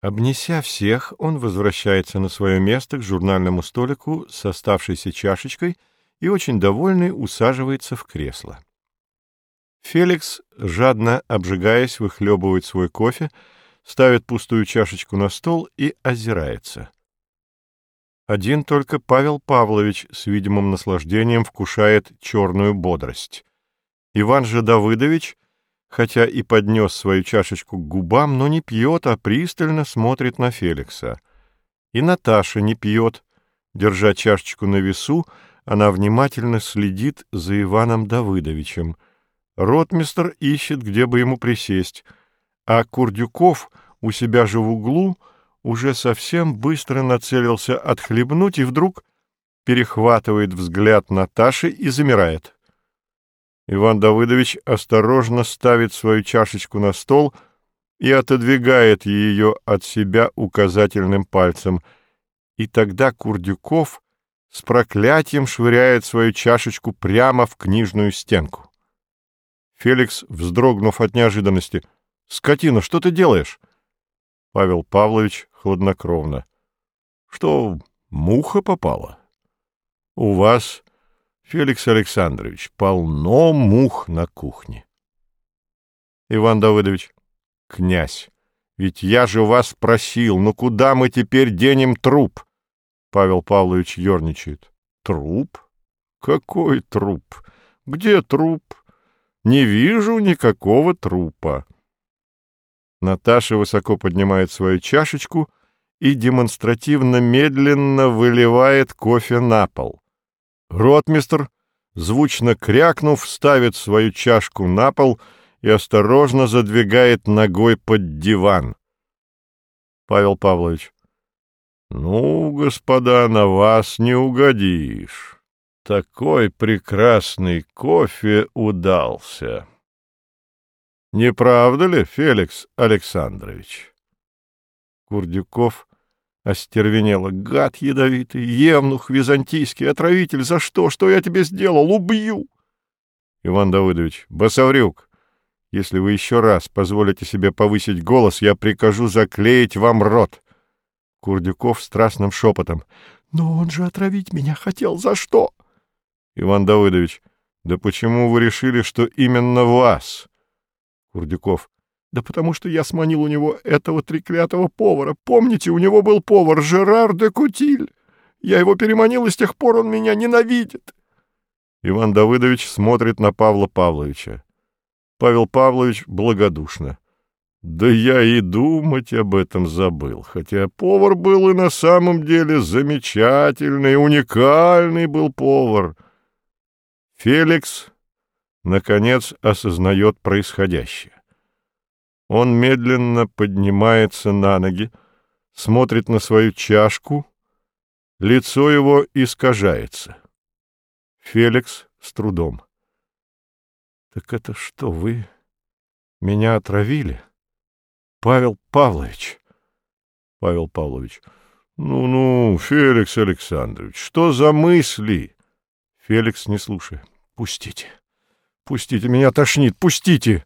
Обнеся всех, он возвращается на свое место к журнальному столику с оставшейся чашечкой и, очень довольный, усаживается в кресло. Феликс, жадно обжигаясь, выхлебывает свой кофе, ставит пустую чашечку на стол и озирается. Один только Павел Павлович с видимым наслаждением вкушает черную бодрость. Иван же Давыдович, хотя и поднес свою чашечку к губам, но не пьет, а пристально смотрит на Феликса. И Наташа не пьет. Держа чашечку на весу, она внимательно следит за Иваном Давыдовичем. Ротмистр ищет, где бы ему присесть, а Курдюков у себя же в углу — уже совсем быстро нацелился отхлебнуть и вдруг перехватывает взгляд Наташи и замирает. Иван Давыдович осторожно ставит свою чашечку на стол и отодвигает ее от себя указательным пальцем. И тогда Курдюков с проклятием швыряет свою чашечку прямо в книжную стенку. Феликс, вздрогнув от неожиданности, «Скотина, что ты делаешь?» Павел Павлович хладнокровно. — Что, муха попала? — У вас, Феликс Александрович, полно мух на кухне. — Иван Давыдович, князь, ведь я же вас просил, ну куда мы теперь денем труп? Павел Павлович ерничает. — Труп? Какой труп? Где труп? Не вижу никакого трупа. Наташа высоко поднимает свою чашечку и демонстративно медленно выливает кофе на пол. Ротмистр, звучно крякнув, ставит свою чашку на пол и осторожно задвигает ногой под диван. Павел Павлович. «Ну, господа, на вас не угодишь. Такой прекрасный кофе удался». Не правда ли, Феликс Александрович? Курдюков остервенело. Гад ядовитый, евнух византийский, отравитель, за что? Что я тебе сделал? Убью! Иван Давыдович, басаврюк, если вы еще раз позволите себе повысить голос, я прикажу заклеить вам рот. Курдюков страстным шепотом. Но он же отравить меня хотел. За что? Иван Давыдович, да почему вы решили, что именно вас? Курдюков. Да потому что я сманил у него этого треклятого повара. Помните, у него был повар Жерар де Кутиль. Я его переманил, и с тех пор он меня ненавидит. Иван Давыдович смотрит на Павла Павловича. Павел Павлович благодушно. Да я и думать об этом забыл, хотя повар был и на самом деле замечательный, уникальный был повар. Феликс наконец осознает происходящее. Он медленно поднимается на ноги, смотрит на свою чашку, лицо его искажается. Феликс с трудом. — Так это что, вы меня отравили? Павел Павлович. Павел Павлович. Ну-ну, Феликс Александрович, что за мысли? Феликс, не слушая. Пустите. Пустите, меня тошнит, пустите!»